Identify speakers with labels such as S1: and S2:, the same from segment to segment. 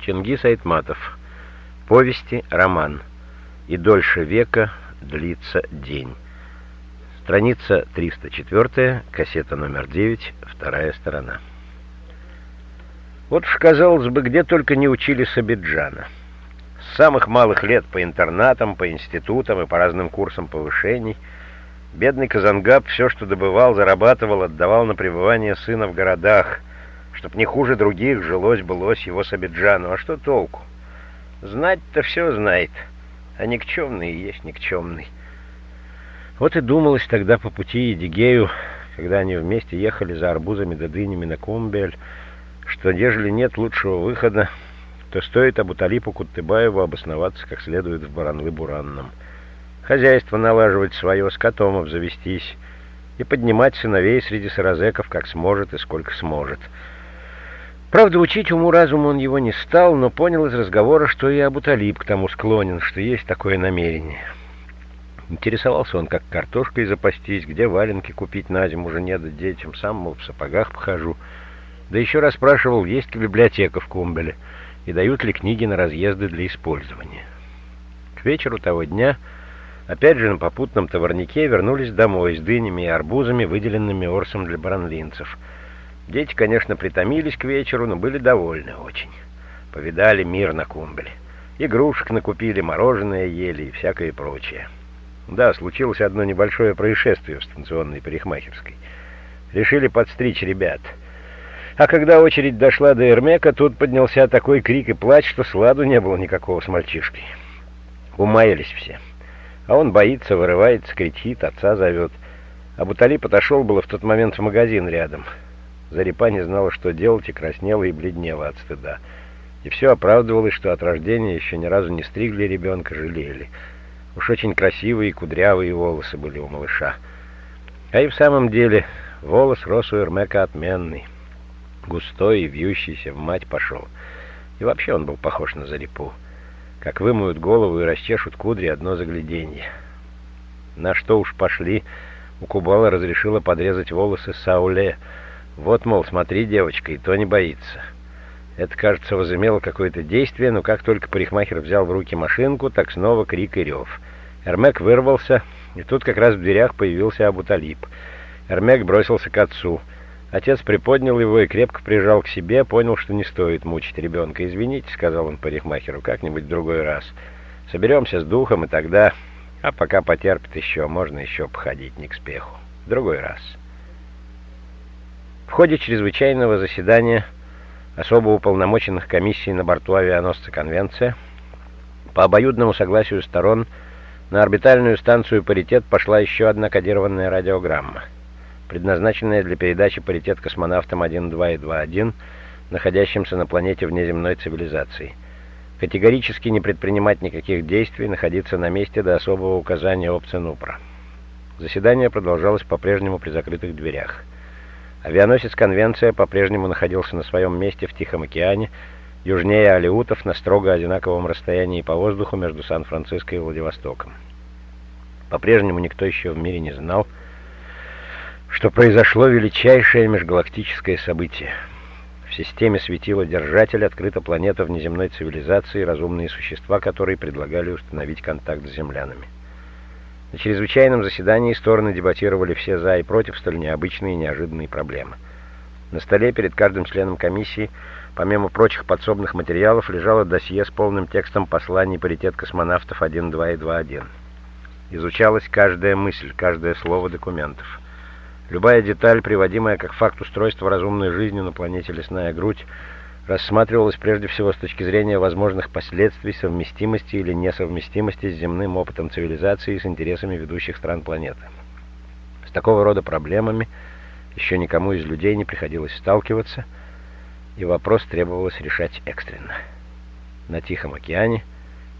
S1: Чингис Айтматов. Повести, роман. И дольше века длится день. Страница 304, кассета номер 9, вторая сторона. Вот уж, казалось бы, где только не учили Сабиджана. С самых малых лет по интернатам, по институтам и по разным курсам повышений бедный Казангаб все, что добывал, зарабатывал, отдавал на пребывание сына в городах, чтоб не хуже других жилось-былось его Сабиджану. А что толку? Знать-то все знает, а никчемный и есть никчемный. Вот и думалось тогда по пути Едигею, когда они вместе ехали за арбузами да дынями на Кумбель, что, ежели нет лучшего выхода, то стоит Абуталипу Куттыбаеву обосноваться как следует в Баранлы-Буранном. Хозяйство налаживать свое, скотом обзавестись и поднимать сыновей среди саразеков как сможет и сколько сможет. Правда, учить уму-разуму он его не стал, но понял из разговора, что и Абуталип к тому склонен, что есть такое намерение — Интересовался он, как картошкой запастись, где валенки купить на зиму жене да детям, сам, мол, в сапогах похожу. Да еще раз спрашивал, есть ли библиотека в Кумбеле и дают ли книги на разъезды для использования. К вечеру того дня, опять же на попутном товарнике, вернулись домой с дынями и арбузами, выделенными орсом для баранлинцев. Дети, конечно, притомились к вечеру, но были довольны очень. Повидали мир на Кумбеле. Игрушек накупили, мороженое ели и всякое прочее. Да, случилось одно небольшое происшествие в станционной парикмахерской. Решили подстричь ребят. А когда очередь дошла до Эрмека, тут поднялся такой крик и плач, что сладу не было никакого с мальчишкой. Умаялись все. А он боится, вырывается, кричит, отца зовет. А Бутали подошел было в тот момент в магазин рядом. Зарипа не знала, что делать, и краснела и бледнела от стыда. И все оправдывалось, что от рождения еще ни разу не стригли ребенка, жалели. Уж очень красивые кудрявые волосы были у малыша. А и в самом деле волос рос у Эрмека отменный. Густой и вьющийся в мать пошел. И вообще он был похож на Зарипу. Как вымоют голову и расчешут кудри одно загляденье. На что уж пошли, у Кубала разрешила подрезать волосы Сауле. Вот, мол, смотри, девочка, и то не боится. Это, кажется, возымело какое-то действие, но как только парикмахер взял в руки машинку, так снова крик и рев. Эрмек вырвался, и тут как раз в дверях появился Абуталип. Эрмек бросился к отцу. Отец приподнял его и крепко прижал к себе, понял, что не стоит мучить ребенка. «Извините», — сказал он парикмахеру, — «как-нибудь в другой раз. Соберемся с духом, и тогда... А пока потерпит еще, можно еще походить, не к спеху. В другой раз». В ходе чрезвычайного заседания особо уполномоченных комиссий на борту авианосца «Конвенция» по обоюдному согласию сторон на орбитальную станцию «Паритет» пошла еще одна кодированная радиограмма, предназначенная для передачи «Паритет» космонавтам 1, 2 и 2.1, находящимся на планете внеземной цивилизации. Категорически не предпринимать никаких действий, находиться на месте до особого указания опцинупра. Заседание продолжалось по-прежнему при закрытых дверях. Авианосец «Конвенция» по-прежнему находился на своем месте в Тихом океане, южнее Алиутов на строго одинаковом расстоянии по воздуху между Сан-Франциско и Владивостоком. По-прежнему никто еще в мире не знал, что произошло величайшее межгалактическое событие. В системе светила Держатель открыта планета внеземной цивилизации, разумные существа, которые предлагали установить контакт с землянами. На чрезвычайном заседании стороны дебатировали все «за» и «против» столь необычные и неожиданные проблемы. На столе перед каждым членом комиссии, помимо прочих подсобных материалов, лежало досье с полным текстом посланий паритет космонавтов 1, 2 и 2.1. Изучалась каждая мысль, каждое слово документов. Любая деталь, приводимая как факт устройства разумной жизни на планете Лесная Грудь, рассматривалось прежде всего с точки зрения возможных последствий совместимости или несовместимости с земным опытом цивилизации и с интересами ведущих стран планеты. С такого рода проблемами еще никому из людей не приходилось сталкиваться, и вопрос требовалось решать экстренно. На Тихом океане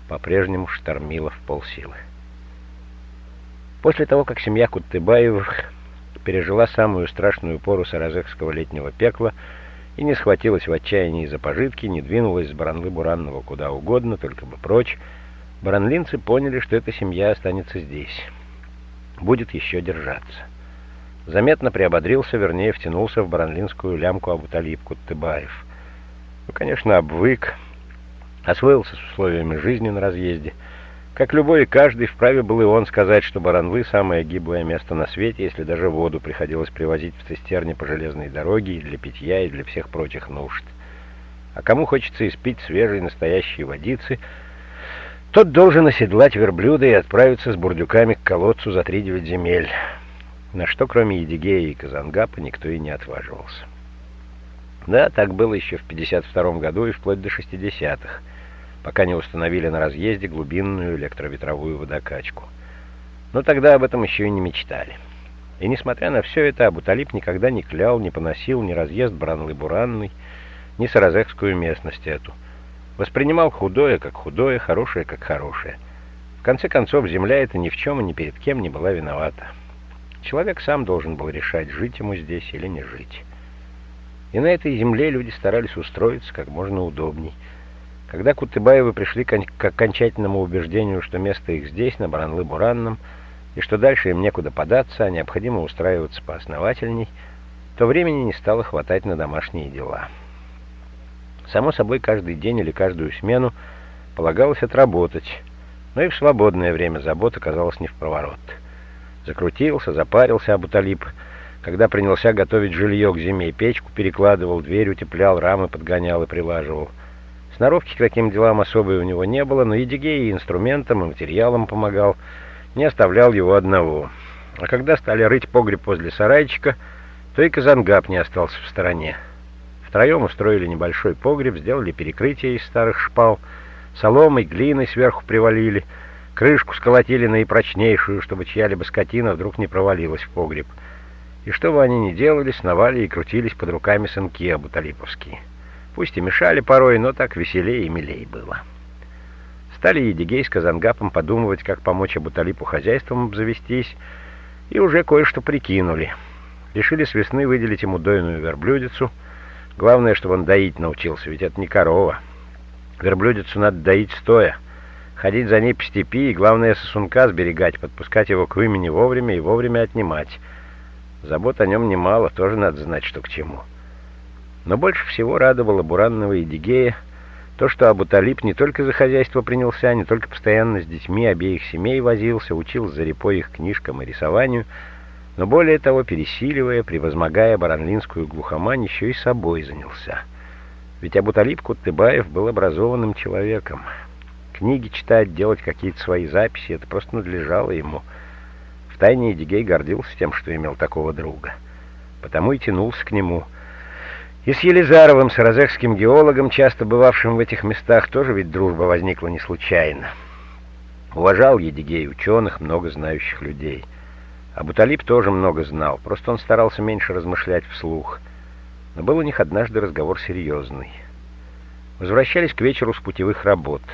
S1: по-прежнему штормило в полсилы. После того, как семья Куттыбаевых пережила самую страшную пору саразекского летнего пекла, и не схватилась в отчаянии за пожитки, не двинулась с Баранлы-Буранного куда угодно, только бы прочь. Баранлинцы поняли, что эта семья останется здесь. Будет еще держаться. Заметно приободрился, вернее, втянулся в баранлинскую лямку Абуталип Куттыбаев. Ну, конечно, обвык, освоился с условиями жизни на разъезде. Как любой и каждый, вправе был и он сказать, что Баранлы — самое гиблое место на свете, если даже воду приходилось привозить в цистерне по железной дороге и для питья, и для всех прочих нужд. А кому хочется испить свежей настоящей водицы, тот должен оседлать верблюда и отправиться с бурдюками к колодцу за три девять земель, на что кроме Едигея и Казангапа никто и не отваживался. Да, так было еще в 52 году и вплоть до 60-х, пока не установили на разъезде глубинную электроветровую водокачку. Но тогда об этом еще и не мечтали. И несмотря на все это, Абуталип никогда не клял, не поносил ни разъезд Бранлы-Буранный, ни Саразекскую местность эту. Воспринимал худое как худое, хорошее как хорошее. В конце концов, земля эта ни в чем и ни перед кем не была виновата. Человек сам должен был решать, жить ему здесь или не жить. И на этой земле люди старались устроиться как можно удобней. Когда Кутыбаевы пришли к окончательному убеждению, что место их здесь, на Баранлы-Буранном, и что дальше им некуда податься, а необходимо устраиваться поосновательней, то времени не стало хватать на домашние дела. Само собой, каждый день или каждую смену полагалось отработать, но и в свободное время забот оказалась не в проворот. Закрутился, запарился Абуталип, когда принялся готовить жилье к зиме, печку перекладывал, дверь утеплял, рамы подгонял и прилаживал. Сноровки к таким делам особой у него не было, но Едигей и инструментом, и материалом помогал, не оставлял его одного. А когда стали рыть погреб возле сарайчика, то и Казангап не остался в стороне. Втроем устроили небольшой погреб, сделали перекрытие из старых шпал, соломой, глиной сверху привалили, крышку сколотили наипрочнейшую, чтобы чья-либо скотина вдруг не провалилась в погреб — и что бы они ни делали, сновали и крутились под руками сынки абуталиповские. Пусть и мешали порой, но так веселее и милее было. Стали Едигей с Казангапом подумывать, как помочь Абуталипу хозяйством обзавестись, и уже кое-что прикинули. Решили с весны выделить ему дойную верблюдицу. Главное, чтобы он доить научился, ведь это не корова. Верблюдицу надо доить стоя, ходить за ней по степи, и главное, сосунка сберегать, подпускать его к вымени вовремя и вовремя отнимать — Забот о нем немало, тоже надо знать, что к чему. Но больше всего радовало Буранного и Дигея то, что Абуталип не только за хозяйство принялся, не только постоянно с детьми обеих семей возился, учил за репой их книжкам и рисованию, но более того, пересиливая, превозмогая баранлинскую глухомань, еще и собой занялся. Ведь Абуталип Куттыбаев был образованным человеком. Книги читать, делать какие-то свои записи — это просто надлежало ему — Втайне Эдигей гордился тем, что имел такого друга. Потому и тянулся к нему. И с Елизаровым, саразекским геологом, часто бывавшим в этих местах, тоже ведь дружба возникла не случайно. Уважал Едигей ученых, много знающих людей. А Буталип тоже много знал, просто он старался меньше размышлять вслух. Но был у них однажды разговор серьезный. Возвращались к вечеру с путевых работ —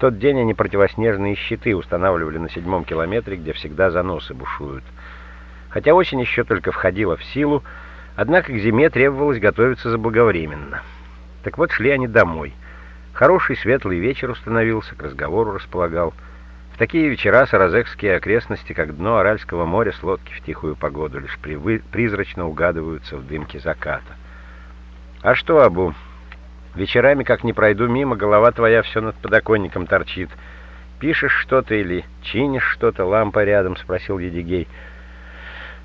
S1: тот день они противоснежные щиты устанавливали на седьмом километре, где всегда заносы бушуют. Хотя осень еще только входила в силу, однако к зиме требовалось готовиться заблаговременно. Так вот, шли они домой. Хороший светлый вечер установился, к разговору располагал. В такие вечера саразекские окрестности, как дно Аральского моря, с лодки в тихую погоду лишь призрачно угадываются в дымке заката. «А что, Абу?» Вечерами, как не пройду мимо, голова твоя все над подоконником торчит. Пишешь что-то или чинишь что-то, лампа рядом?» — спросил Едигей.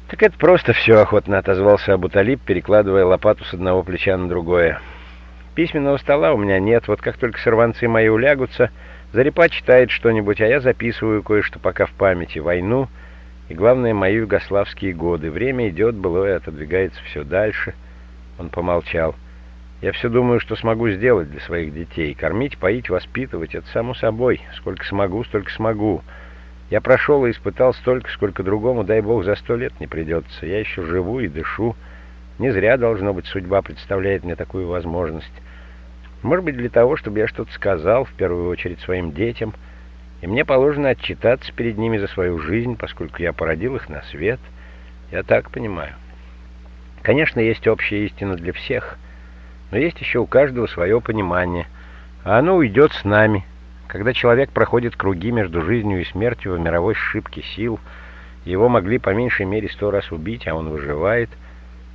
S1: «Так это просто все», — охотно отозвался Абуталиб, перекладывая лопату с одного плеча на другое. «Письменного стола у меня нет, вот как только сорванцы мои улягутся, Зарипа читает что-нибудь, а я записываю кое-что пока в памяти, войну и, главное, мои югославские годы. Время идет, былое отодвигается все дальше». Он помолчал. Я все думаю, что смогу сделать для своих детей. Кормить, поить, воспитывать — это само собой. Сколько смогу, столько смогу. Я прошел и испытал столько, сколько другому, дай бог, за сто лет не придется. Я еще живу и дышу. Не зря, должно быть, судьба представляет мне такую возможность. Может быть, для того, чтобы я что-то сказал, в первую очередь, своим детям. И мне положено отчитаться перед ними за свою жизнь, поскольку я породил их на свет. Я так понимаю. Конечно, есть общая истина для всех — но есть еще у каждого свое понимание, а оно уйдет с нами. Когда человек проходит круги между жизнью и смертью в мировой шибке сил, его могли по меньшей мере сто раз убить, а он выживает,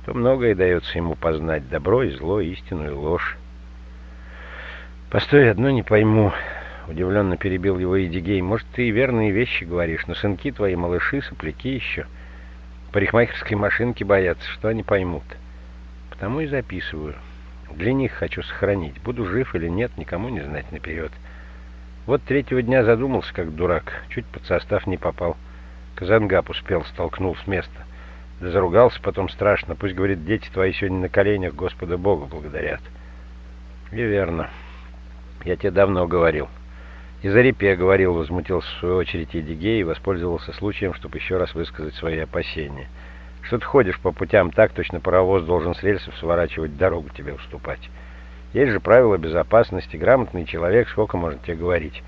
S1: то многое дается ему познать — добро и зло, истину и ложь. «Постой, одно не пойму», — удивленно перебил его Идигей. «Может, ты и верные вещи говоришь, но сынки твои, малыши, сопляки еще. Парикмахерской машинки боятся, что они поймут. Потому и записываю. Для них хочу сохранить. Буду жив или нет, никому не знать наперед. Вот третьего дня задумался, как дурак. Чуть под состав не попал. Казангап успел, столкнул с места. Да заругался потом страшно. Пусть, говорит, дети твои сегодня на коленях Господа Бога благодарят. И верно. Я тебе давно говорил. И за репе говорил, возмутился в свою очередь Эдигей и воспользовался случаем, чтобы еще раз высказать свои опасения. Что ты ходишь по путям так, точно паровоз должен с рельсов сворачивать, дорогу тебе уступать. Есть же правила безопасности, грамотный человек, сколько можно тебе говорить.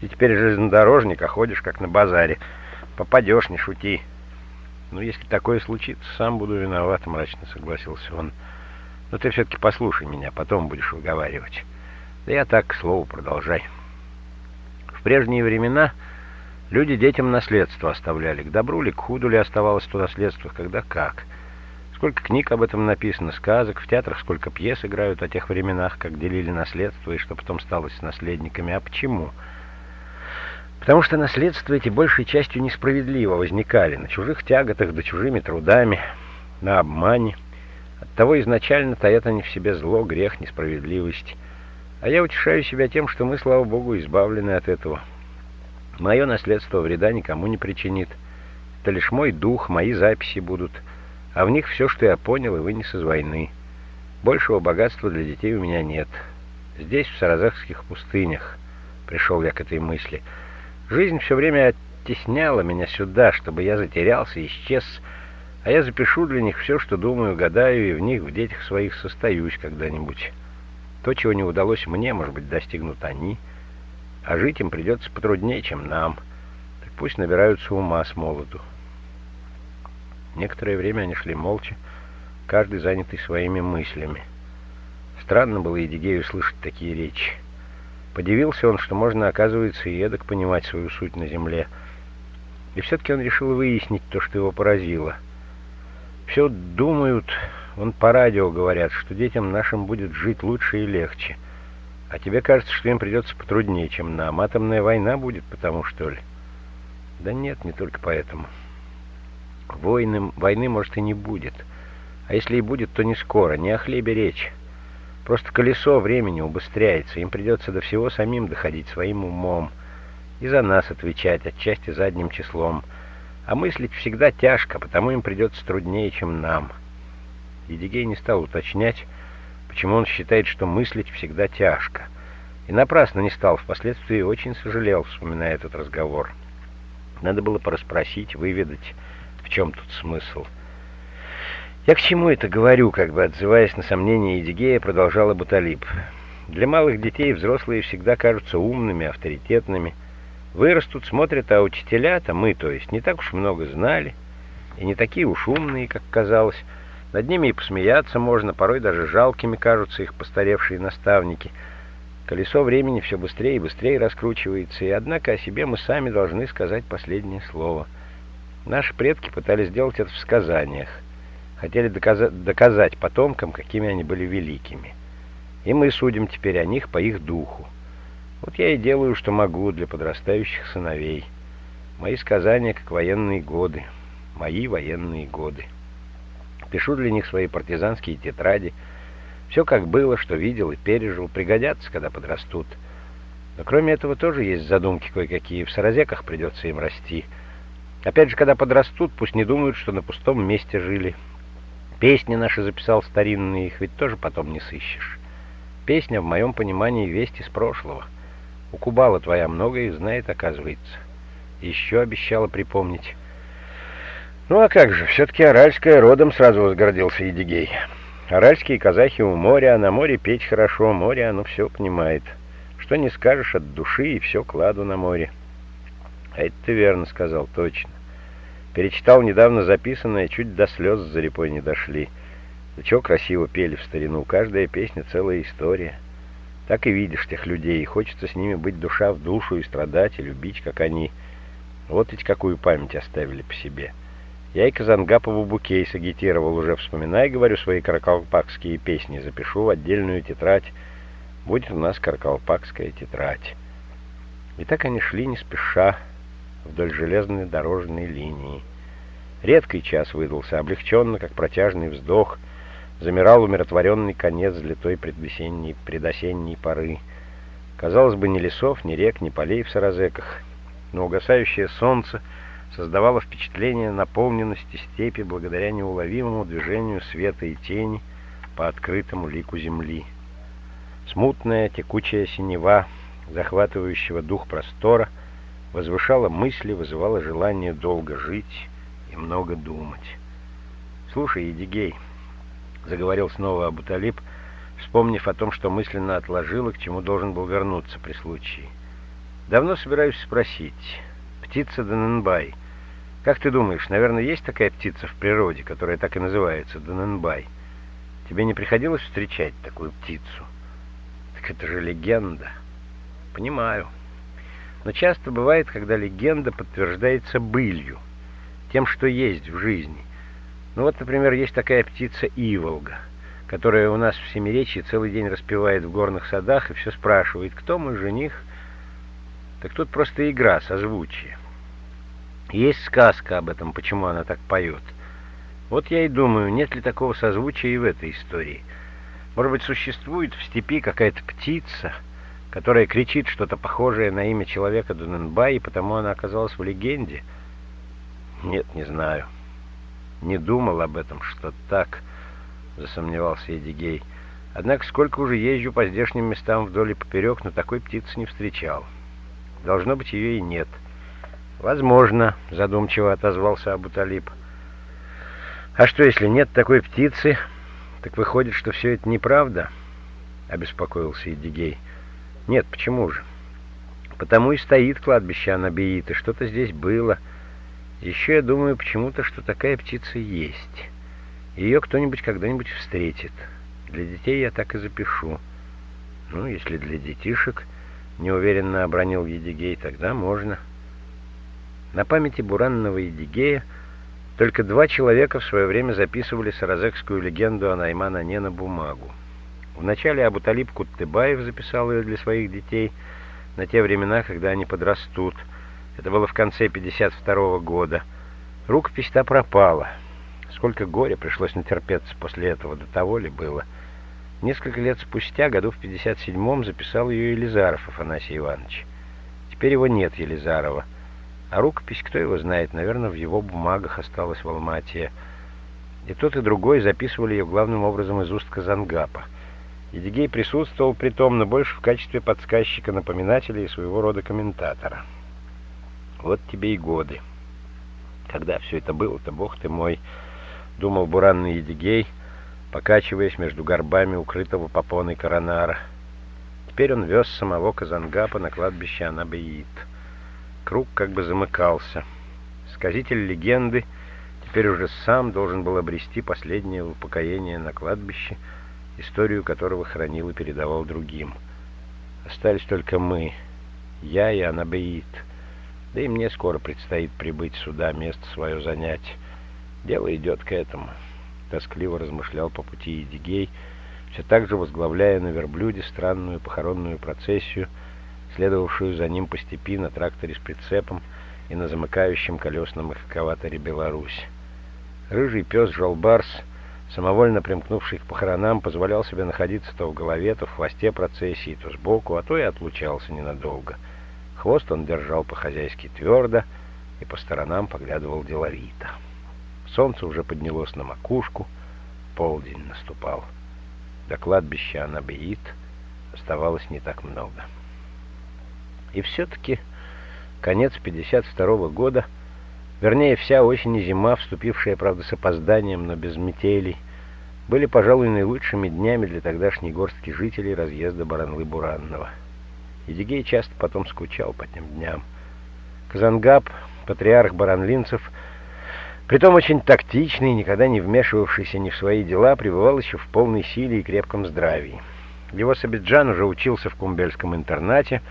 S1: Ты теперь железнодорожник, а ходишь как на базаре. Попадешь, не шути. Ну, если такое случится, сам буду виноват, мрачно согласился он. Но ты все-таки послушай меня, потом будешь выговаривать. Да я так, к слову, продолжай. В прежние времена люди детям наследство оставляли. К добру ли, к худу ли оставалось то наследство, когда как. Сколько книг об этом написано, сказок, в театрах сколько пьес играют о тех временах, как делили наследство и что потом стало с наследниками. А почему? Потому что наследства эти большей частью несправедливо возникали на чужих тяготах да чужими трудами, на обмане. Оттого изначально таят они в себе зло, грех, несправедливость. А я утешаю себя тем, что мы, слава Богу, избавлены от этого. Мое наследство вреда никому не причинит. Это лишь мой дух, мои записи будут, а в них все, что я понял и вынес из войны. Большего богатства для детей у меня нет. Здесь, в Саразахских пустынях, пришел я к этой мысли. Жизнь все время оттесняла меня сюда, чтобы я затерялся, исчез, а я запишу для них все, что думаю, гадаю, и в них, в детях своих, состоюсь когда-нибудь». То, чего не удалось мне, может быть, достигнут они, а жить им придется потруднее, чем нам. Так пусть набираются ума с молоду. Некоторое время они шли молча, каждый занятый своими мыслями. Странно было Едигею слышать такие речи. Подивился он, что можно, оказывается, и эдак понимать свою суть на земле. И все-таки он решил выяснить то, что его поразило. Все думают Вон по радио говорят, что детям нашим будет жить лучше и легче. А тебе кажется, что им придется потруднее, чем нам. Атомная война будет, потому что ли? Да нет, не только поэтому. Войны, войны, может, и не будет. А если и будет, то не скоро, не о хлебе речь. Просто колесо времени убыстряется, им придется до всего самим доходить своим умом. И за нас отвечать, отчасти задним числом. А мыслить всегда тяжко, потому им придется труднее, чем нам. Едигей не стал уточнять, почему он считает, что мыслить всегда тяжко. И напрасно не стал, впоследствии очень сожалел, вспоминая этот разговор. Надо было порасспросить, выведать, в чем тут смысл. «Я к чему это говорю?» Как бы отзываясь на сомнения Едигея, продолжала Буталип. «Для малых детей взрослые всегда кажутся умными, авторитетными. Вырастут, смотрят, а учителя-то, мы, то есть, не так уж много знали, и не такие уж умные, как казалось». Над ними и посмеяться можно, порой даже жалкими кажутся их постаревшие наставники. Колесо времени все быстрее и быстрее раскручивается, и однако о себе мы сами должны сказать последнее слово. Наши предки пытались сделать это в сказаниях, хотели доказать, доказать потомкам, какими они были великими. И мы судим теперь о них по их духу. Вот я и делаю, что могу для подрастающих сыновей. Мои сказания, как военные годы. Мои военные годы пишу для них свои партизанские тетради. Все как было, что видел и пережил, пригодятся, когда подрастут. Но кроме этого тоже есть задумки кое-какие. В саразеках придется им расти. Опять же, когда подрастут, пусть не думают, что на пустом месте жили. Песни наши записал старинные, их ведь тоже потом не сыщешь. Песня, в моем понимании, весть из прошлого. У Кубала твоя многое знает, оказывается. Еще обещала припомнить. Ну а как же, все-таки Аральская родом сразу возгордился Едигей. Аральские казахи у моря, а на море петь хорошо, море оно все понимает. Что не скажешь от души, и все кладу на море. А это ты верно сказал, точно. Перечитал недавно записанное, чуть до слез за репой не дошли. Да чего красиво пели в старину, каждая песня целая история. Так и видишь тех людей, и хочется с ними быть душа в душу и страдать, и любить, как они. Вот ведь какую память оставили по себе. Я и Казангапову Букей сагитировал уже, вспоминай, говорю, свои каракалпакские песни, запишу в отдельную тетрадь. будет у нас каркалпакская тетрадь. И так они шли не спеша вдоль железной дорожной линии. Редкий час выдался, облегченно, как протяжный вздох, замирал умиротворенный конец взлетой предвесенней, предосенней поры. Казалось бы, ни лесов, ни рек, ни полей в Саразеках, но угасающее солнце создавало впечатление наполненности степи благодаря неуловимому движению света и тени по открытому лику земли. Смутная текучая синева, захватывающего дух простора, возвышала мысли, вызывала желание долго жить и много думать. «Слушай, Едигей», — заговорил снова Абуталиб, вспомнив о том, что мысленно отложил и к чему должен был вернуться при случае. «Давно собираюсь спросить. Птица Даненбай. Как ты думаешь, наверное, есть такая птица в природе, которая так и называется Даненбай? Тебе не приходилось встречать такую птицу?» «Так это же легенда». «Понимаю. Но часто бывает, когда легенда подтверждается былью, тем, что есть в жизни. Ну вот, например, есть такая птица Иволга — которая у нас в Семиречье целый день распевает в горных садах и все спрашивает, кто мой жених. Так тут просто игра, созвучие. Есть сказка об этом, почему она так поет. Вот я и думаю, нет ли такого созвучия и в этой истории. Может быть, существует в степи какая-то птица, которая кричит что-то похожее на имя человека Дуненбай, и потому она оказалась в легенде? Нет, не знаю. Не думал об этом, что так засомневался Эдигей. Однако сколько уже езжу по здешним местам вдоль и поперек, но такой птицы не встречал. Должно быть, ее и нет. Возможно, задумчиво отозвался Абуталиб. А что, если нет такой птицы? Так выходит, что все это неправда? Обеспокоился Эдигей. Нет, почему же? Потому и стоит кладбище Анабиита. Что-то здесь было. Еще я думаю почему-то, что такая птица есть. Ее кто-нибудь когда-нибудь встретит. Для детей я так и запишу. Ну, если для детишек, неуверенно обронил Едигей, тогда можно. На памяти Буранного Едигея только два человека в свое время записывали саразекскую легенду о Наймана-Не на бумагу. Вначале Абуталиб Куттыбаев записал ее для своих детей на те времена, когда они подрастут. Это было в конце 52 -го года. Рукопись-то пропала. Сколько горя пришлось натерпеться после этого, до того ли было. Несколько лет спустя, году в 57-м, записал ее Елизаров Афанасий Иванович. Теперь его нет, Елизарова. А рукопись, кто его знает, наверное, в его бумагах осталась в Алмате. И тот, и другой записывали ее главным образом из уст Казангапа. Едигей присутствовал при том, но больше в качестве подсказчика, напоминателя и своего рода комментатора. Вот тебе и годы. Когда все это было-то, бог ты мой думал буранный Едигей, покачиваясь между горбами укрытого попоной коронара. Теперь он вез самого Казангапа на кладбище Анабеит. Круг как бы замыкался. Сказитель легенды теперь уже сам должен был обрести последнее упокоение на кладбище, историю которого хранил и передавал другим. Остались только мы, я и Анабеит. Да и мне скоро предстоит прибыть сюда, место свое занять. Дело идет к этому, тоскливо размышлял по пути Едигей, все так же возглавляя на верблюде странную похоронную процессию, следовавшую за ним по степи на тракторе с прицепом и на замыкающем колесном экскаваторе «Беларусь». Рыжий пес Жолбарс, самовольно примкнувший к похоронам, позволял себе находиться то в голове, то в хвосте процессии, то сбоку, а то и отлучался ненадолго. Хвост он держал по-хозяйски твердо и по сторонам поглядывал деловито. Солнце уже поднялось на макушку, полдень наступал. До кладбища Анабеит оставалось не так много. И все-таки конец 52 -го года, вернее, вся осень и зима, вступившая, правда, с опозданием, но без метелей, были, пожалуй, наилучшими днями для тогдашней горстки жителей разъезда Баранлы-Буранного. Едигей часто потом скучал по тем дням. Казангаб, патриарх баранлинцев, Притом очень тактичный, никогда не вмешивавшийся ни в свои дела, пребывал еще в полной силе и крепком здравии. Его Сабиджан уже учился в кумбельском интернате.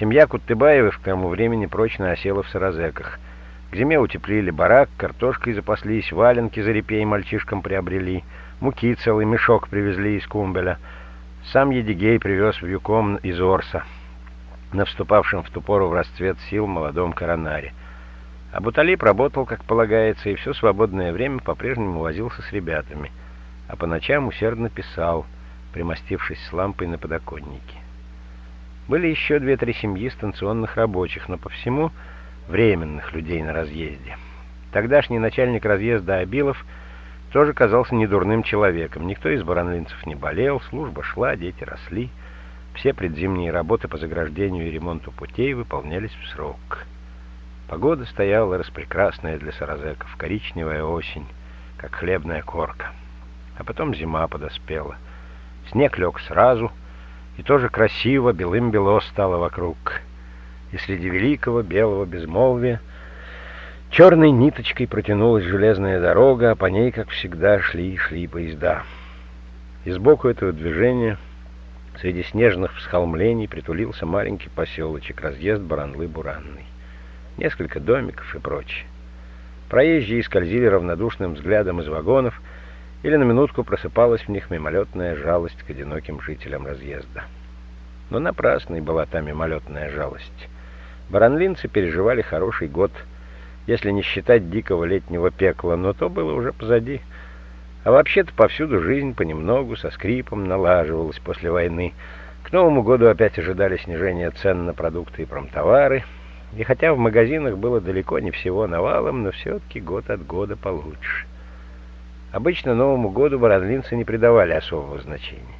S1: Семья Куттыбаевых к тому времени прочно осела в Саразеках. К зиме утеплили барак, картошкой запаслись, валенки за репей мальчишкам приобрели, муки целый мешок привезли из Кумбеля. Сам Едигей привез в Юком из Орса, на вступавшем в ту пору в расцвет сил молодом коронаре. А Буталип работал, как полагается, и все свободное время по-прежнему возился с ребятами, а по ночам усердно писал, примостившись с лампой на подоконнике. Были еще две-три семьи станционных рабочих, но по всему временных людей на разъезде. Тогдашний начальник разъезда Абилов тоже казался недурным человеком. Никто из баранлинцев не болел, служба шла, дети росли. Все предзимние работы по заграждению и ремонту путей выполнялись в срок. Погода стояла распрекрасная для саразеков, коричневая осень, как хлебная корка. А потом зима подоспела. Снег лег сразу, и тоже красиво, белым-бело стало вокруг. И среди великого белого безмолвия черной ниточкой протянулась железная дорога, а по ней, как всегда, шли и шли поезда. И сбоку этого движения, среди снежных всхолмлений, притулился маленький поселочек, разъезд Баранлы-Буранный. Несколько домиков и прочее. Проезжие скользили равнодушным взглядом из вагонов, или на минутку просыпалась в них мимолетная жалость к одиноким жителям разъезда. Но напрасной была та мимолетная жалость. Баранлинцы переживали хороший год, если не считать дикого летнего пекла, но то было уже позади. А вообще-то повсюду жизнь понемногу, со скрипом, налаживалась после войны. К Новому году опять ожидали снижения цен на продукты и промтовары, и хотя в магазинах было далеко не всего навалом, но все-таки год от года получше. Обычно Новому году баранлинцы не придавали особого значения.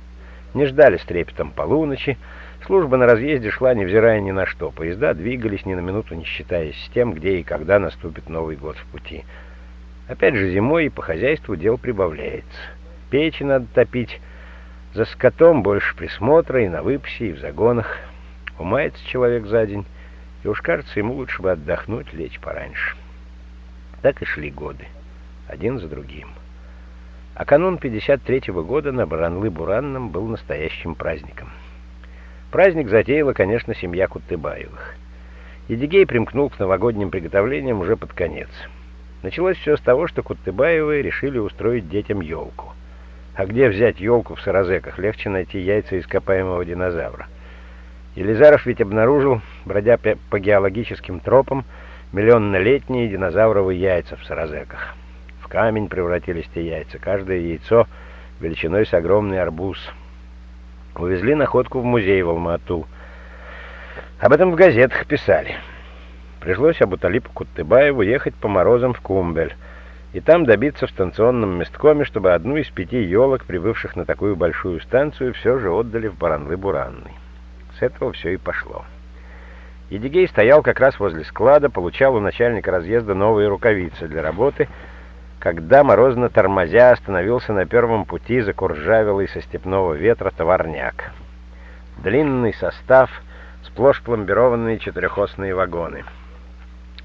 S1: Не ждали с трепетом полуночи, служба на разъезде шла, невзирая ни на что. Поезда двигались ни на минуту, не считаясь с тем, где и когда наступит Новый год в пути. Опять же зимой и по хозяйству дел прибавляется. Печи надо топить, за скотом больше присмотра и на выпасе, и в загонах. Умается человек за день, и уж кажется, ему лучше бы отдохнуть, лечь пораньше. Так и шли годы, один за другим. А канун 53-го года на Баранлы-Буранном был настоящим праздником. Праздник затеяла, конечно, семья Кутыбаевых. Едигей примкнул к новогодним приготовлениям уже под конец. Началось все с того, что Кутыбаевы решили устроить детям елку. А где взять елку в Саразеках? Легче найти яйца ископаемого динозавра. Елизаров ведь обнаружил, бродя по геологическим тропам, миллионнолетние динозавровые яйца в Саразеках камень превратились те яйца. Каждое яйцо величиной с огромный арбуз. Увезли находку в музей в Алмату. Об этом в газетах писали. Пришлось Абуталипу Куттыбаеву ехать по морозам в Кумбель и там добиться в станционном месткоме, чтобы одну из пяти елок, прибывших на такую большую станцию, все же отдали в Баранлы-Буранный. С этого все и пошло. Едигей стоял как раз возле склада, получал у начальника разъезда новые рукавицы для работы — когда, морозно тормозя, остановился на первом пути закуржавелый со степного ветра товарняк. Длинный состав, сплошь пломбированные четырехосные вагоны.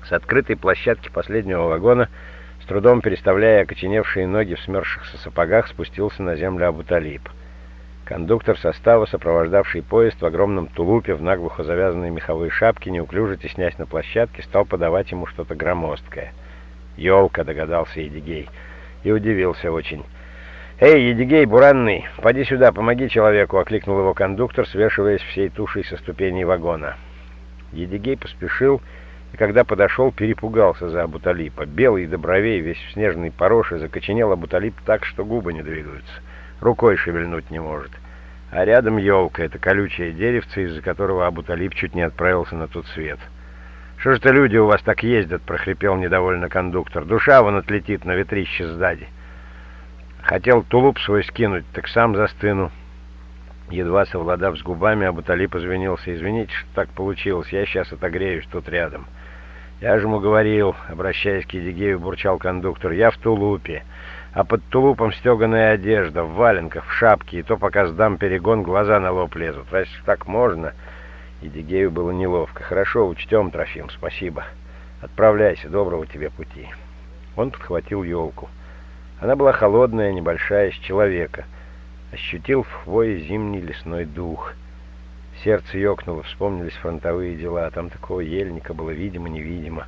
S1: С открытой площадки последнего вагона, с трудом переставляя окоченевшие ноги в смерзшихся сапогах, спустился на землю Абуталип. Кондуктор состава, сопровождавший поезд в огромном тулупе в наглухо завязанной меховой шапке, неуклюже теснясь на площадке, стал подавать ему что-то громоздкое — «Елка», — догадался Едигей. И удивился очень. «Эй, Едигей, буранный, поди сюда, помоги человеку», — окликнул его кондуктор, свешиваясь всей тушей со ступеней вагона. Едигей поспешил, и когда подошел, перепугался за Абуталипа. Белый до бровей, весь в снежной пороше, закоченел Абуталип так, что губы не двигаются. Рукой шевельнуть не может. А рядом елка, это колючее деревце, из-за которого Абуталип чуть не отправился на тот свет. — «Что ж это люди у вас так ездят?» — прохрипел недовольно кондуктор. «Душа вон отлетит на ветрище сзади». Хотел тулуп свой скинуть, так сам застыну. Едва совладав с губами, Абутали позвонился. «Извините, что так получилось. Я сейчас отогреюсь тут рядом». «Я же ему говорил», — обращаясь к Едигею, бурчал кондуктор. «Я в тулупе, а под тулупом стеганая одежда, в валенках, в шапке, и то пока сдам перегон, глаза на лоб лезут. Разве так можно?» Едигею было неловко. «Хорошо, учтем, Трофим, спасибо. Отправляйся, доброго тебе пути». Он подхватил елку. Она была холодная, небольшая, с человека. Ощутил в хвое зимний лесной дух. Сердце ёкнуло, вспомнились фронтовые дела. Там такого ельника было видимо-невидимо.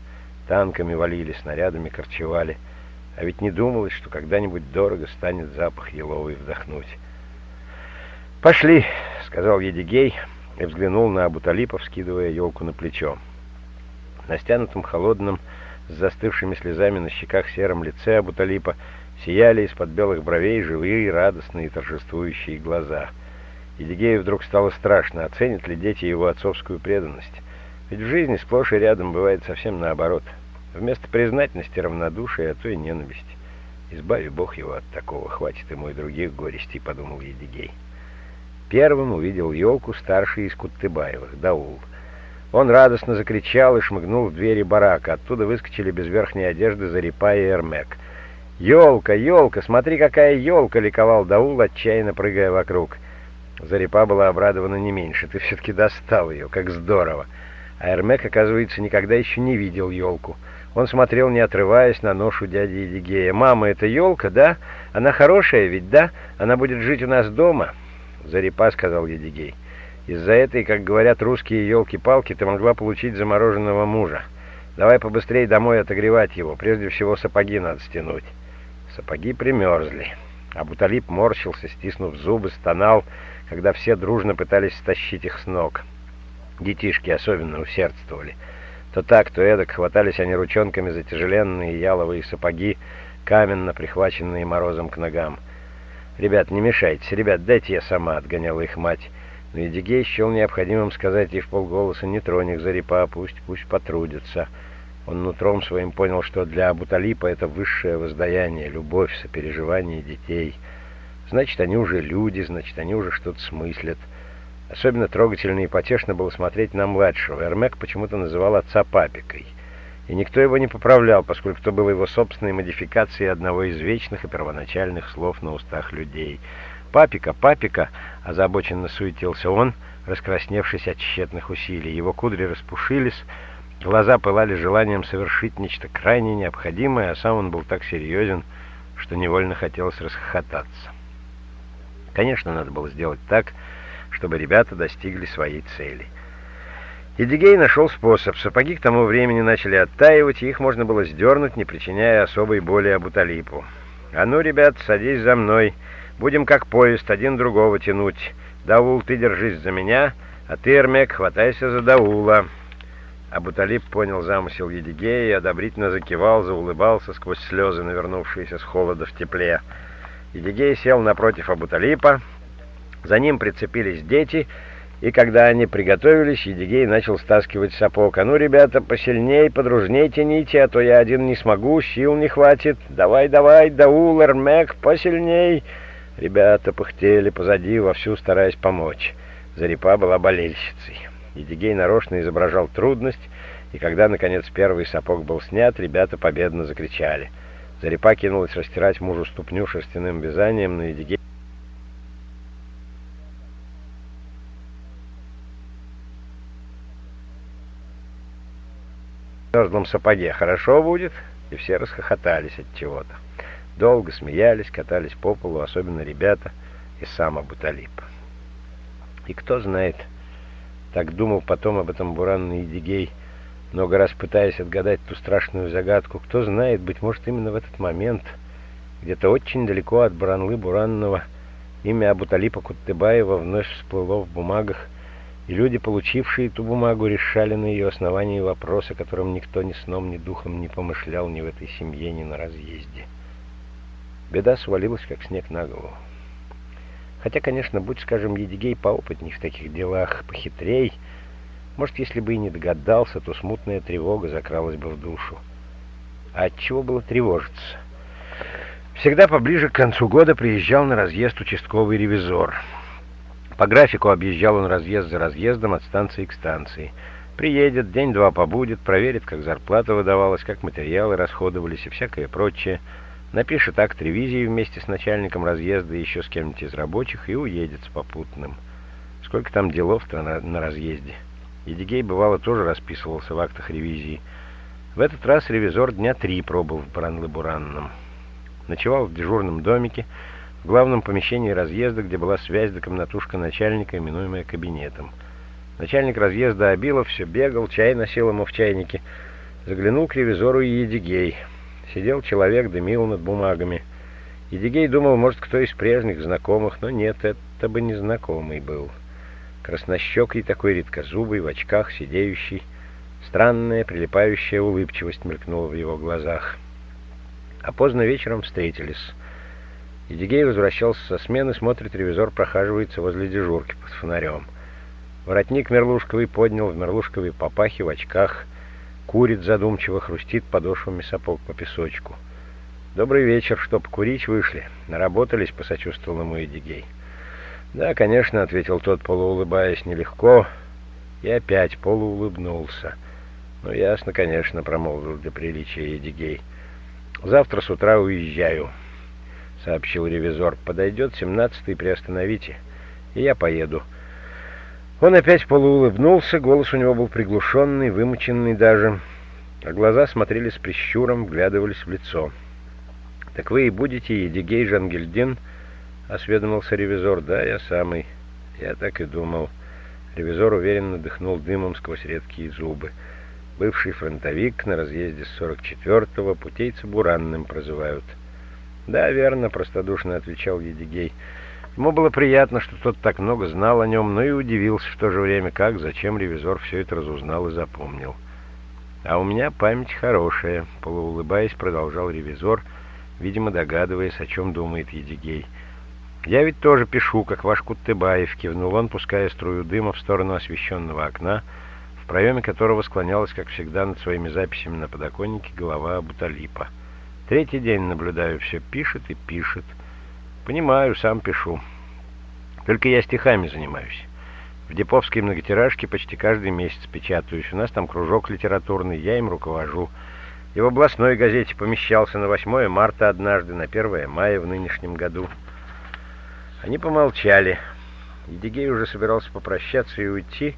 S1: Танками валили, снарядами корчевали. А ведь не думалось, что когда-нибудь дорого станет запах еловый вдохнуть. «Пошли», — сказал Едигей и взглянул на Абуталипа, вскидывая елку на плечо. На стянутом холодном, с застывшими слезами на щеках сером лице Абуталипа сияли из-под белых бровей живые, радостные, торжествующие глаза. Едигею вдруг стало страшно, оценят ли дети его отцовскую преданность. Ведь в жизни сплошь и рядом бывает совсем наоборот. Вместо признательности равнодушие, а то и ненависть. Избави Бог его от такого, хватит ему и других горестей, подумал Едигей. Первым увидел елку старший из Куттыбаевых, Даул. Он радостно закричал и шмыгнул в двери барака. Оттуда выскочили без верхней одежды Зарипа и Эрмек. «Елка, елка, смотри, какая елка!» — ликовал Даул, отчаянно прыгая вокруг. Зарипа была обрадована не меньше. «Ты все-таки достал ее, как здорово!» А Эрмек, оказывается, никогда еще не видел елку. Он смотрел, не отрываясь, на ношу дяди Едигея. «Мама, это елка, да? Она хорошая ведь, да? Она будет жить у нас дома?» «Зарипа», — сказал Едигей. «Из-за этой, как говорят русские елки-палки, ты могла получить замороженного мужа. Давай побыстрее домой отогревать его. Прежде всего сапоги надо стянуть». Сапоги примерзли. Абуталип морщился, стиснув зубы, стонал, когда все дружно пытались стащить их с ног. Детишки особенно усердствовали. То так, то эдак хватались они ручонками за тяжеленные яловые сапоги, каменно прихваченные морозом к ногам. «Ребят, не мешайтесь, ребят, дайте я сама», — отгоняла их мать. Но Эдигей счел необходимым сказать ей в полголоса, «Не тронь их, Зарипа, пусть, пусть потрудятся». Он нутром своим понял, что для Абуталипа это высшее воздаяние, любовь, сопереживание детей. Значит, они уже люди, значит, они уже что-то смыслят. Особенно трогательно и потешно было смотреть на младшего. Эрмек почему-то называл отца папикой и никто его не поправлял, поскольку то было его собственной модификацией одного из вечных и первоначальных слов на устах людей. «Папика, папика!» — озабоченно суетился он, раскрасневшись от тщетных усилий. Его кудри распушились, глаза пылали желанием совершить нечто крайне необходимое, а сам он был так серьезен, что невольно хотелось расхохотаться. Конечно, надо было сделать так, чтобы ребята достигли своей цели — Едигей нашел способ. Сапоги к тому времени начали оттаивать, и их можно было сдернуть, не причиняя особой боли Абуталипу. «А ну, ребят, садись за мной. Будем как поезд, один другого тянуть. Даул, ты держись за меня, а ты, Эрмек, хватайся за Даула». Абуталип понял замысел Едигея и одобрительно закивал, заулыбался сквозь слезы, навернувшиеся с холода в тепле. Едигей сел напротив Абуталипа. За ним прицепились дети — и когда они приготовились, Едигей начал стаскивать сапог. «А ну, ребята, посильней, подружней тяните, а то я один не смогу, сил не хватит. Давай, давай, Даул, Эрмек, посильней!» Ребята пыхтели позади, вовсю стараясь помочь. Зарипа была болельщицей. Едигей нарочно изображал трудность, и когда, наконец, первый сапог был снят, ребята победно закричали. Зарипа кинулась растирать мужу ступню шерстяным вязанием, но Едигей мерзлом сапоге хорошо будет?» И все расхохотались от чего-то. Долго смеялись, катались по полу, особенно ребята и сам Абуталип. И кто знает, так думал потом об этом буранный Едигей, много раз пытаясь отгадать ту страшную загадку, кто знает, быть может, именно в этот момент, где-то очень далеко от Буранлы Буранного, имя Абуталипа Куттыбаева вновь всплыло в бумагах, и люди, получившие эту бумагу, решали на ее основании вопросы, о котором никто ни сном, ни духом не помышлял ни в этой семье, ни на разъезде. Беда свалилась, как снег на голову. Хотя, конечно, будь, скажем, Едигей поопытней в таких делах, похитрей, может, если бы и не догадался, то смутная тревога закралась бы в душу. А от чего было тревожиться? Всегда поближе к концу года приезжал на разъезд участковый ревизор — по графику объезжал он разъезд за разъездом от станции к станции. Приедет, день-два побудет, проверит, как зарплата выдавалась, как материалы расходовались и всякое прочее. Напишет акт ревизии вместе с начальником разъезда и еще с кем-нибудь из рабочих и уедет с попутным. Сколько там делов-то на, на разъезде. Едигей, бывало, тоже расписывался в актах ревизии. В этот раз ревизор дня три пробыл в Баранлы-Буранном. Ночевал в дежурном домике, главном помещении разъезда, где была связь до комнатушка начальника, именуемая кабинетом. Начальник разъезда Абилов все бегал, чай носил ему в чайнике. Заглянул к ревизору Едигей. Сидел человек, дымил над бумагами. Едигей думал, может, кто из прежних знакомых, но нет, это бы незнакомый был. Краснощекий такой редкозубый, в очках, сидеющий. Странная, прилипающая улыбчивость мелькнула в его глазах. А поздно вечером встретились. Едигей возвращался со смены, смотрит, ревизор прохаживается возле дежурки под фонарем. Воротник Мерлушковый поднял в Мерлушковой папахе в очках, курит задумчиво, хрустит подошвами сапог по песочку. «Добрый вечер, что, покурить вышли? Наработались?» — посочувствовал ему Едигей. «Да, конечно», — ответил тот, полуулыбаясь, — «нелегко». И опять полуулыбнулся. «Ну, ясно, конечно», — промолвил для приличия Едигей. «Завтра с утра уезжаю», — сообщил ревизор. «Подойдет семнадцатый, приостановите, и я поеду». Он опять полуулыбнулся, голос у него был приглушенный, вымученный даже, а глаза смотрели с прищуром, вглядывались в лицо. «Так вы и будете Едигей Жангельдин?» — осведомился ревизор. «Да, я самый. Я так и думал». Ревизор уверенно дыхнул дымом сквозь редкие зубы. Бывший фронтовик на разъезде с 44-го, путейца Буранным прозывают. «Да, верно», — простодушно отвечал Едигей. Ему было приятно, что тот так много знал о нем, но и удивился в то же время, как, зачем ревизор все это разузнал и запомнил. «А у меня память хорошая», — полуулыбаясь, продолжал ревизор, видимо, догадываясь, о чем думает Едигей. «Я ведь тоже пишу, как ваш Куттыбаев», — кивнул он, пуская струю дыма в сторону освещенного окна, в проеме которого склонялась, как всегда, над своими записями на подоконнике голова Абуталипа. «Третий день наблюдаю, все пишет и пишет». Понимаю, сам пишу. Только я стихами занимаюсь. В Деповской многотиражке почти каждый месяц печатаюсь. У нас там кружок литературный, я им руковожу. И в областной газете помещался на 8 марта однажды, на 1 мая в нынешнем году. Они помолчали. Едигей уже собирался попрощаться и уйти,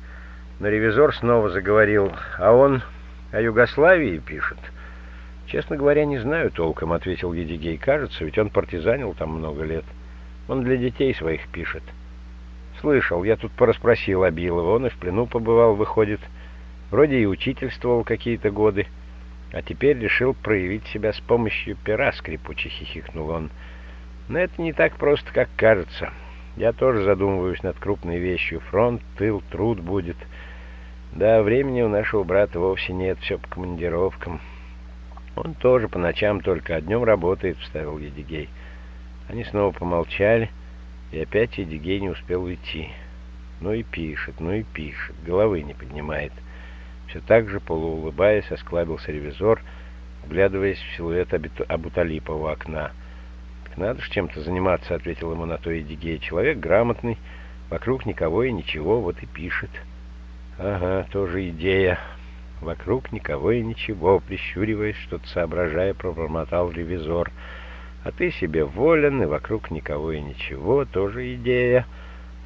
S1: но ревизор снова заговорил. А он о Югославии пишет. «Честно говоря, не знаю толком», — ответил Едигей. «Кажется, ведь он партизанил там много лет. Он для детей своих пишет». «Слышал, я тут порасспросил Абилова. Он и в плену побывал, выходит. Вроде и учительствовал какие-то годы. А теперь решил проявить себя с помощью пера», — скрипуче хихикнул он. «Но это не так просто, как кажется. Я тоже задумываюсь над крупной вещью. Фронт, тыл, труд будет. Да, времени у нашего брата вовсе нет, все по командировкам». «Он тоже по ночам только, а днем работает», — вставил Едигей. Они снова помолчали, и опять Едигей не успел уйти. Ну и пишет, ну и пишет, головы не поднимает. Все так же, полуулыбаясь, осклабился ревизор, вглядываясь в силуэт Абуталипа у окна. «Так надо же чем-то заниматься», — ответил ему на то Едигей. «Человек грамотный, вокруг никого и ничего, вот и пишет». «Ага, тоже идея», Вокруг никого и ничего, прищуриваясь, что-то соображая, пробормотал ревизор. А ты себе волен, и вокруг никого и ничего, тоже идея.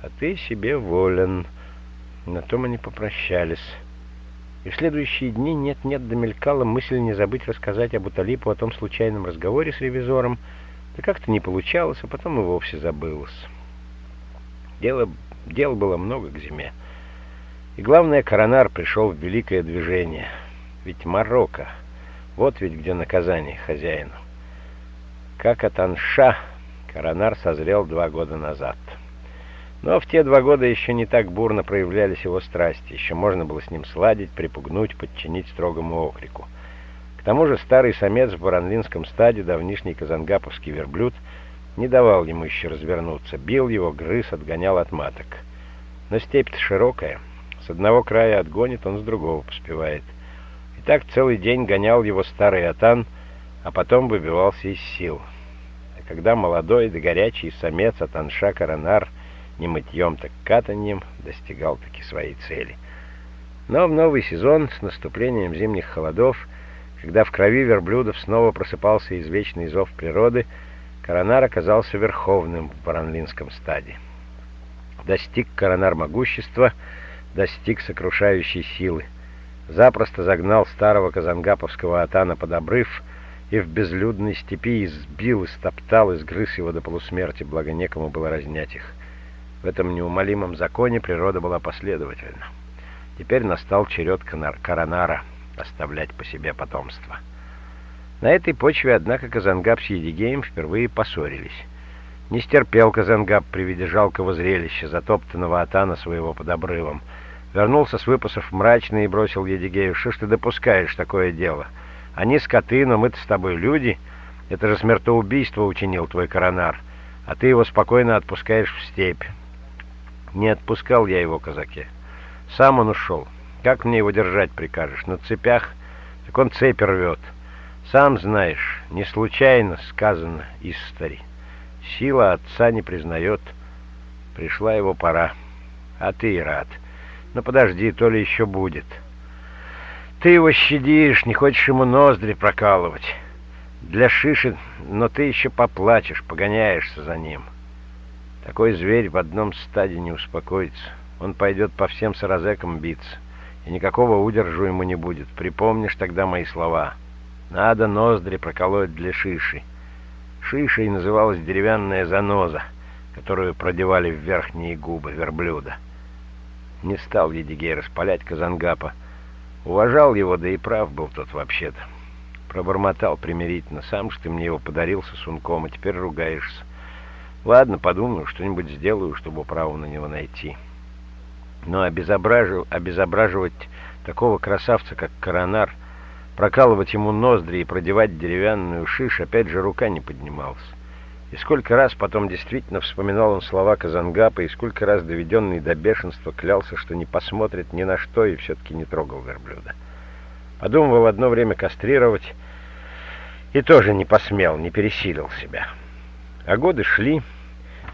S1: А ты себе волен. На том они попрощались. И в следующие дни нет-нет домелькала мысль не забыть рассказать об Уталипу о том случайном разговоре с ревизором. Да как-то не получалось, а потом и вовсе забылось. Дело, дел было много к зиме. И главное, Коронар пришел в великое движение. Ведь Марокко, вот ведь где наказание хозяину. Как от Анша Коронар созрел два года назад. Но в те два года еще не так бурно проявлялись его страсти, еще можно было с ним сладить, припугнуть, подчинить строгому окрику. К тому же старый самец в Баранлинском стаде, давнишний казангаповский верблюд, не давал ему еще развернуться, бил его, грыз, отгонял от маток. Но степь-то широкая — с одного края отгонит, он с другого поспевает. И так целый день гонял его старый атан, а потом выбивался из сил. А когда молодой да горячий самец атанша Коронар не мытьем, так катаньем достигал таки своей цели. Но в новый сезон с наступлением зимних холодов, когда в крови верблюдов снова просыпался извечный зов природы, Коронар оказался верховным в Баранлинском стаде. Достиг Коронар могущества — достиг сокрушающей силы. Запросто загнал старого казангаповского атана под обрыв и в безлюдной степи избил, истоптал, изгрыз его до полусмерти, благо некому было разнять их. В этом неумолимом законе природа была последовательна. Теперь настал черед Коронара оставлять по себе потомство. На этой почве, однако, Казангап с Едигеем впервые поссорились. Не стерпел Казангаб при виде жалкого зрелища, затоптанного Атана своего под обрывом. Вернулся с выпасов мрачно и бросил Едигею, что ж ты допускаешь такое дело? Они скоты, но мы-то с тобой люди. Это же смертоубийство учинил твой коронар, а ты его спокойно отпускаешь в степь. Не отпускал я его, казаке. Сам он ушел. Как мне его держать прикажешь? На цепях? Так он цепи рвет. Сам знаешь, не случайно сказано из стари. Сила отца не признает. Пришла его пора. А ты и рад. Но подожди, то ли еще будет. Ты его щадишь, не хочешь ему ноздри прокалывать. Для шиши, но ты еще поплачешь, погоняешься за ним. Такой зверь в одном стаде не успокоится. Он пойдет по всем саразекам биться, и никакого удержу ему не будет. Припомнишь тогда мои слова. Надо ноздри проколоть для шиши. Шишей называлась деревянная заноза, которую продевали в верхние губы верблюда. Не стал Едигей распалять Казангапа. Уважал его, да и прав был тот вообще-то. Пробормотал примирительно. Сам же ты мне его подарил сосунком, а теперь ругаешься. Ладно, подумаю, что-нибудь сделаю, чтобы право на него найти. Но обезображив... обезображивать такого красавца, как Коронар, прокалывать ему ноздри и продевать деревянную шиш, опять же рука не поднималась. И сколько раз потом действительно вспоминал он слова Казангапа, и сколько раз, доведенный до бешенства, клялся, что не посмотрит ни на что, и все-таки не трогал верблюда. Подумывал одно время кастрировать, и тоже не посмел, не пересилил себя. А годы шли,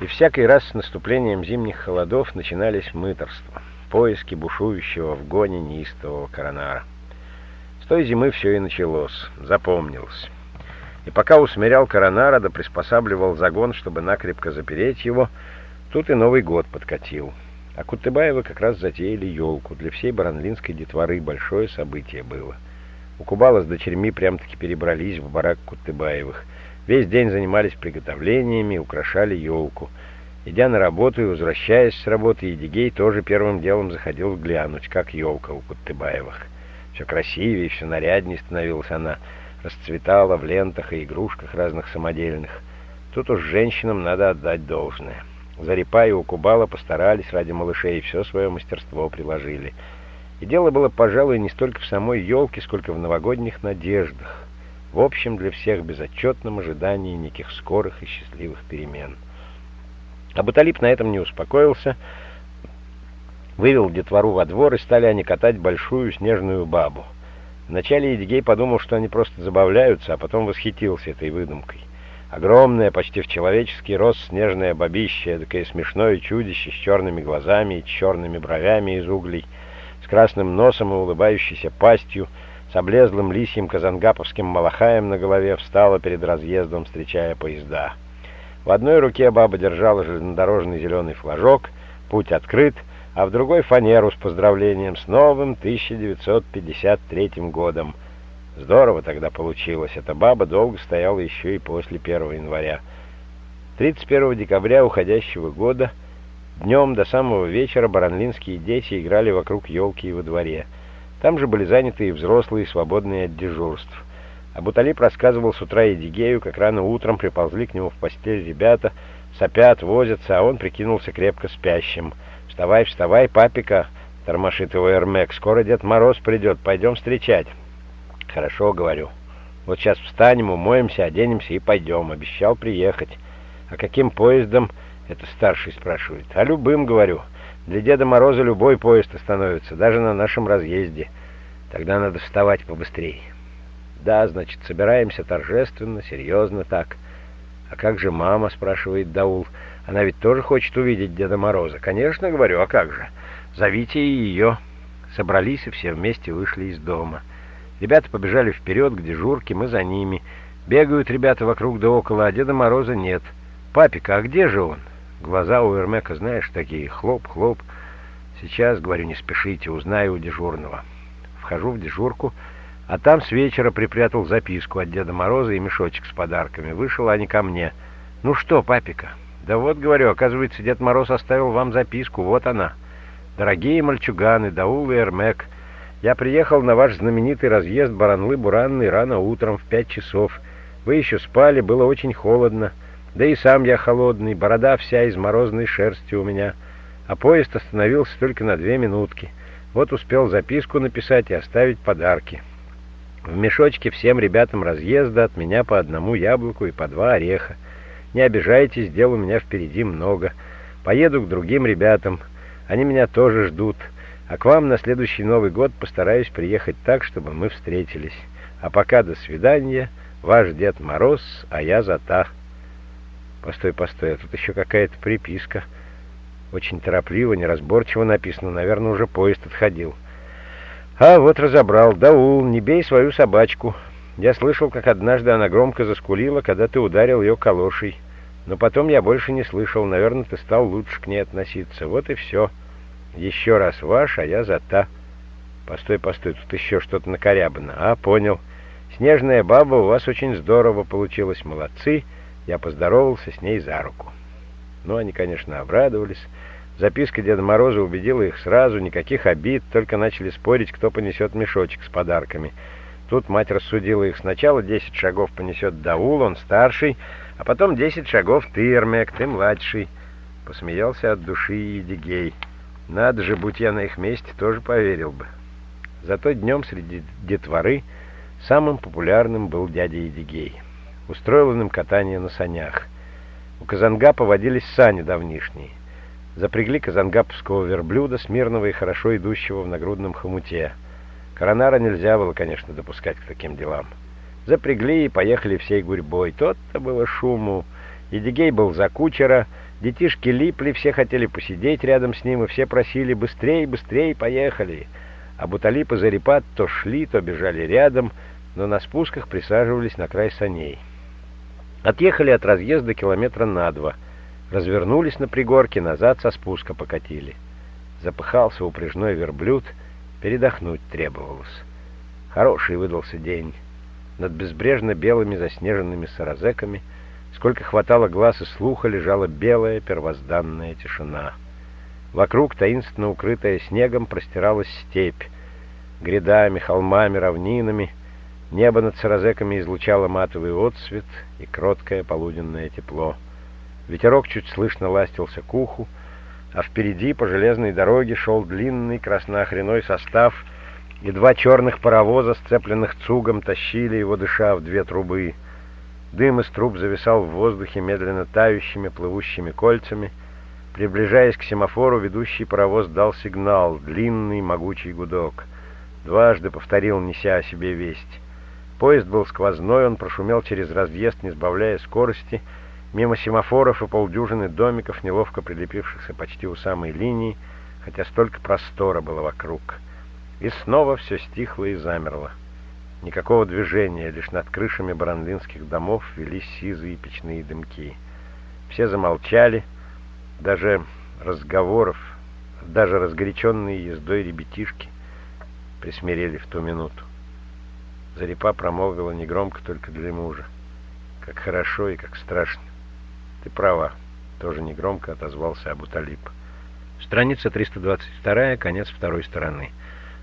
S1: и всякий раз с наступлением зимних холодов начинались мыторства, поиски бушующего в гоне неистового коронара. С той зимы все и началось, запомнилось. И пока усмирял коронара да приспосабливал загон, чтобы накрепко запереть его, тут и Новый год подкатил. А Кутыбаевы как раз затеяли елку. Для всей баранлинской детворы большое событие было. У Кубала с дочерьми прям-таки перебрались в барак Кутыбаевых. Весь день занимались приготовлениями, украшали елку. Идя на работу и возвращаясь с работы, Едигей тоже первым делом заходил глянуть, как елка у Кутыбаевых. Все красивее, все наряднее становилась она — расцветала в лентах и игрушках разных самодельных. Тут уж женщинам надо отдать должное. Зарипа и Укубала постарались ради малышей, все свое мастерство приложили. И дело было, пожалуй, не столько в самой елке, сколько в новогодних надеждах. В общем, для всех безотчетном ожидании неких скорых и счастливых перемен. Абуталип на этом не успокоился, вывел детвору во двор, и стали они катать большую снежную бабу. Вначале Едигей подумал, что они просто забавляются, а потом восхитился этой выдумкой. Огромное, почти в человеческий рост снежное бабище, такое смешное чудище с черными глазами и черными бровями из углей, с красным носом и улыбающейся пастью, с облезлым лисьим казангаповским малахаем на голове встала перед разъездом, встречая поезда. В одной руке баба держала железнодорожный зеленый флажок, путь открыт — а в другой фанеру с поздравлением с новым 1953 годом. Здорово тогда получилось. Эта баба долго стояла еще и после 1 января. 31 декабря уходящего года днем до самого вечера баранлинские дети играли вокруг елки и во дворе. Там же были заняты и взрослые, свободные от дежурств. А Буталип рассказывал с утра Едигею, как рано утром приползли к нему в постель ребята, сопят, возятся, а он прикинулся крепко спящим — «Вставай, вставай, папика!» — тормошит его Эрмек. «Скоро Дед Мороз придет, пойдем встречать». «Хорошо, — говорю. Вот сейчас встанем, умоемся, оденемся и пойдем. Обещал приехать. А каким поездом?» — это старший спрашивает. «А любым, — говорю. Для Деда Мороза любой поезд остановится, даже на нашем разъезде. Тогда надо вставать побыстрее». «Да, значит, собираемся торжественно, серьезно так». «А как же мама?» — спрашивает Даул. Она ведь тоже хочет увидеть Деда Мороза. Конечно, говорю, а как же? Зовите ее. Собрались и все вместе вышли из дома. Ребята побежали вперед к дежурке, мы за ними. Бегают ребята вокруг да около, а Деда Мороза нет. «Папика, а где же он?» Глаза у Эрмека, знаешь, такие, хлоп-хлоп. Сейчас, говорю, не спешите, узнаю у дежурного. Вхожу в дежурку, а там с вечера припрятал записку от Деда Мороза и мешочек с подарками. Вышел они ко мне. «Ну что, папика?» «Да вот, говорю, оказывается, Дед Мороз оставил вам записку, вот она. Дорогие мальчуганы, Даул и Эрмек, я приехал на ваш знаменитый разъезд Баранлы-Буранный рано утром в пять часов. Вы еще спали, было очень холодно. Да и сам я холодный, борода вся из морозной шерсти у меня, а поезд остановился только на две минутки. Вот успел записку написать и оставить подарки. В мешочке всем ребятам разъезда от меня по одному яблоку и по два ореха. Не обижайтесь, дел у меня впереди много. Поеду к другим ребятам, они меня тоже ждут. А к вам на следующий Новый год постараюсь приехать так, чтобы мы встретились. А пока до свидания, ваш Дед Мороз, а я Зата. Постой, постой, а тут еще какая-то приписка. Очень торопливо, неразборчиво написано. Наверное, уже поезд отходил. А вот разобрал. Даул, не бей свою собачку. Я слышал, как однажды она громко заскулила, когда ты ударил ее калошей. Но потом я больше не слышал. Наверное, ты стал лучше к ней относиться. Вот и все. Еще раз ваш, а я Зата. Постой, постой, тут еще что-то накорябано. А, понял. Снежная баба у вас очень здорово получилось. Молодцы. Я поздоровался с ней за руку. Ну, они, конечно, обрадовались. Записка Деда Мороза убедила их сразу, никаких обид, только начали спорить, кто понесет мешочек с подарками. Тут мать рассудила их сначала десять шагов понесет Даул, он старший, а потом десять шагов ты, Эрмек, ты младший. Посмеялся от души Едигей. Надо же, будь я на их месте, тоже поверил бы. Зато днем среди детворы самым популярным был дядя Едигей. Устроил он им катание на санях. У Казангапа водились сани давнишние. Запрягли казангаповского верблюда, смирного и хорошо идущего в нагрудном хомуте. Коронара нельзя было, конечно, допускать к таким делам. Запрягли и поехали всей гурьбой. Тот-то было шуму. Едигей был за кучера, детишки липли, все хотели посидеть рядом с ним, и все просили «быстрей, быстрей, поехали!» А Буталип и Зарипат то шли, то бежали рядом, но на спусках присаживались на край саней. Отъехали от разъезда километра на два. Развернулись на пригорке, назад со спуска покатили. Запыхался упряжной верблюд, передохнуть требовалось. Хороший выдался день. Над безбрежно белыми заснеженными саразеками, сколько хватало глаз и слуха, лежала белая первозданная тишина. Вокруг, таинственно укрытая снегом, простиралась степь. Грядами, холмами, равнинами — Небо над саразеками излучало матовый отсвет и кроткое полуденное тепло. Ветерок чуть слышно ластился к уху, а впереди по железной дороге шел длинный краснохреной состав, и два черных паровоза, сцепленных цугом, тащили его, дыша в две трубы. Дым из труб зависал в воздухе медленно тающими, плывущими кольцами. Приближаясь к семафору, ведущий паровоз дал сигнал, длинный, могучий гудок. Дважды повторил, неся о себе весть. Поезд был сквозной, он прошумел через разъезд, не сбавляя скорости, мимо семафоров и полдюжины домиков, неловко прилепившихся почти у самой линии, хотя столько простора было вокруг. И снова все стихло и замерло. Никакого движения, лишь над крышами барандинских домов велись сизые печные дымки. Все замолчали, даже разговоров, даже разгоряченные ездой ребятишки присмирели в ту минуту. Зарипа промолвила негромко только для мужа. Как хорошо и как страшно. Ты права. Тоже негромко отозвался Абуталип. Страница 322, конец второй стороны.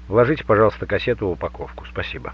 S1: Вложите, пожалуйста, кассету в упаковку. Спасибо.